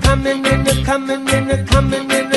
This love, is this love, is this love that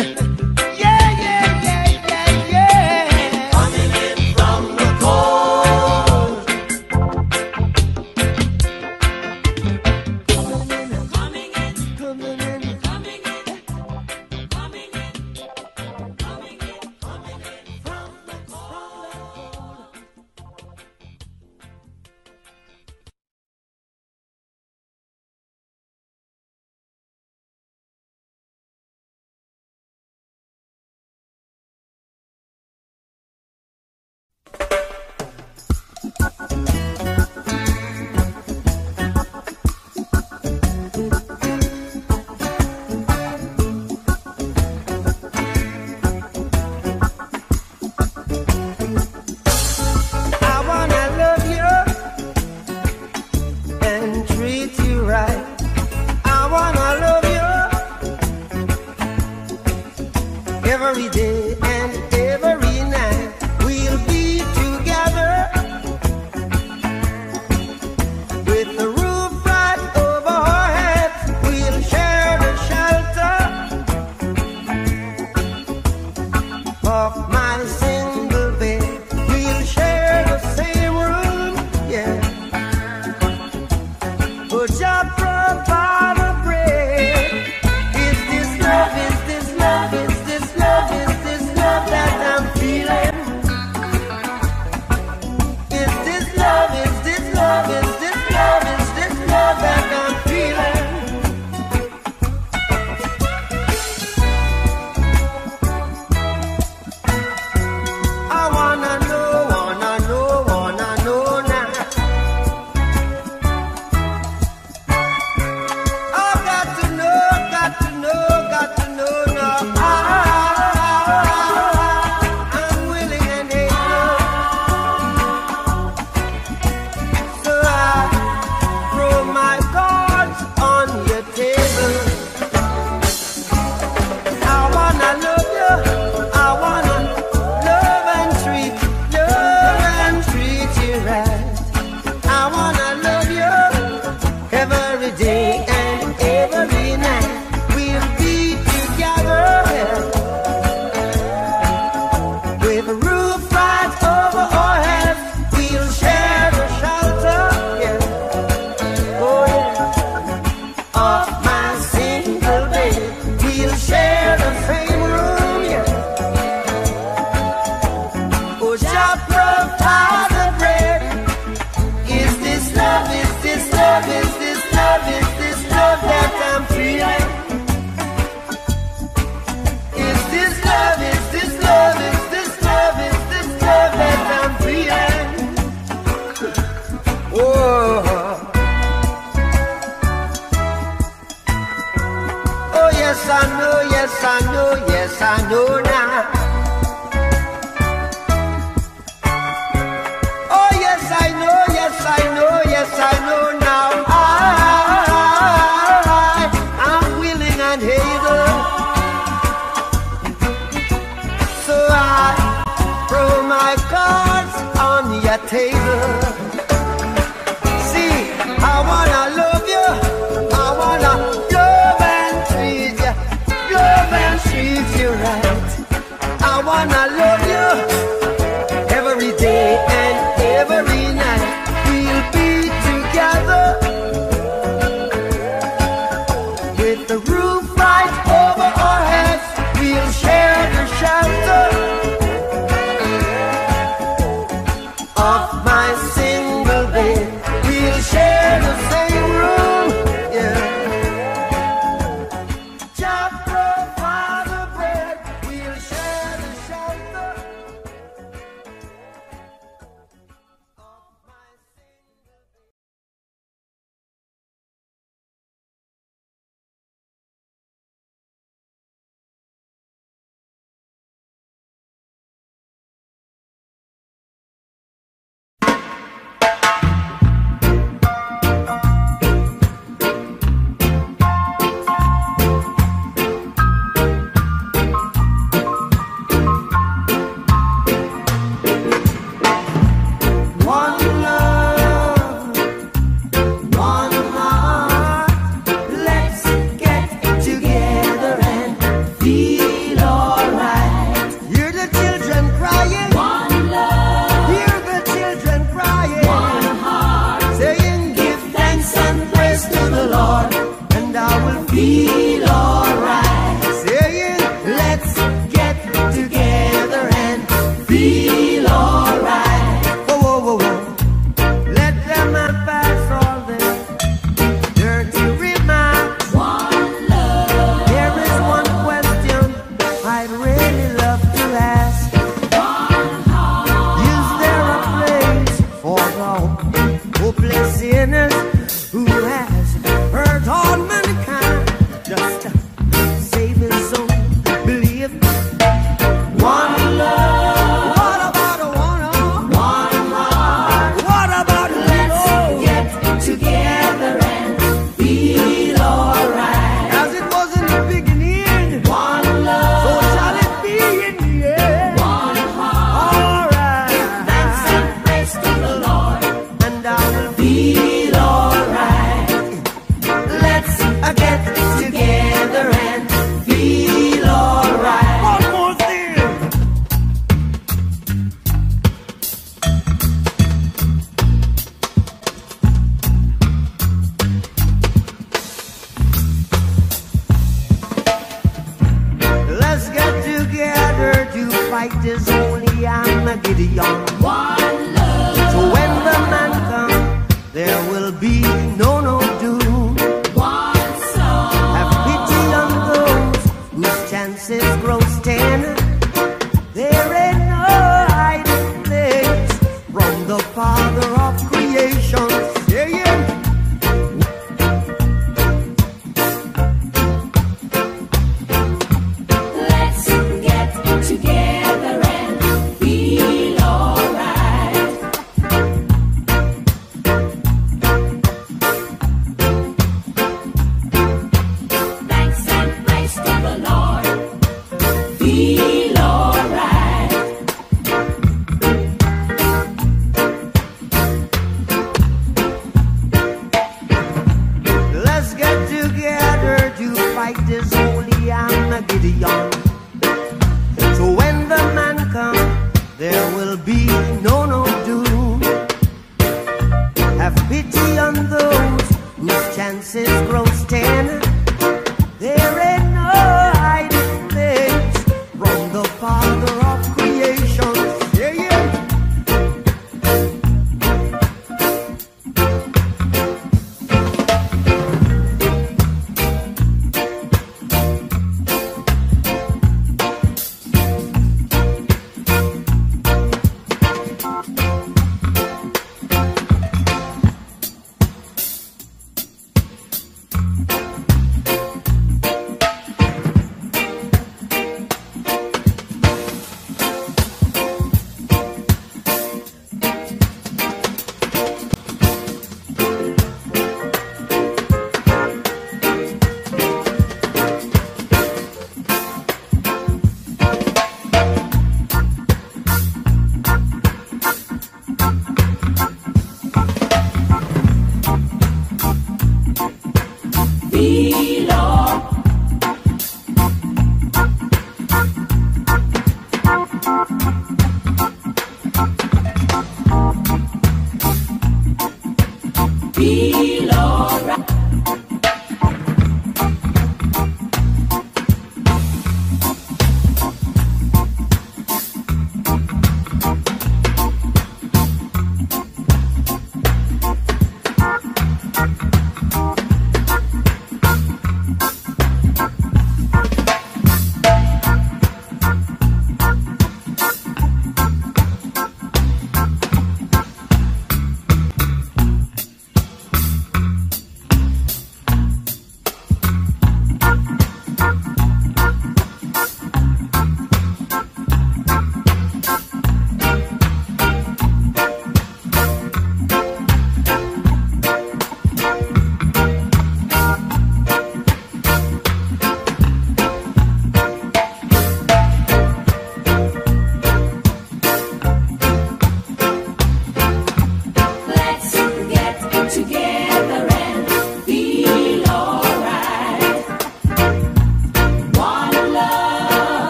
chances grows ten.